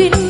bin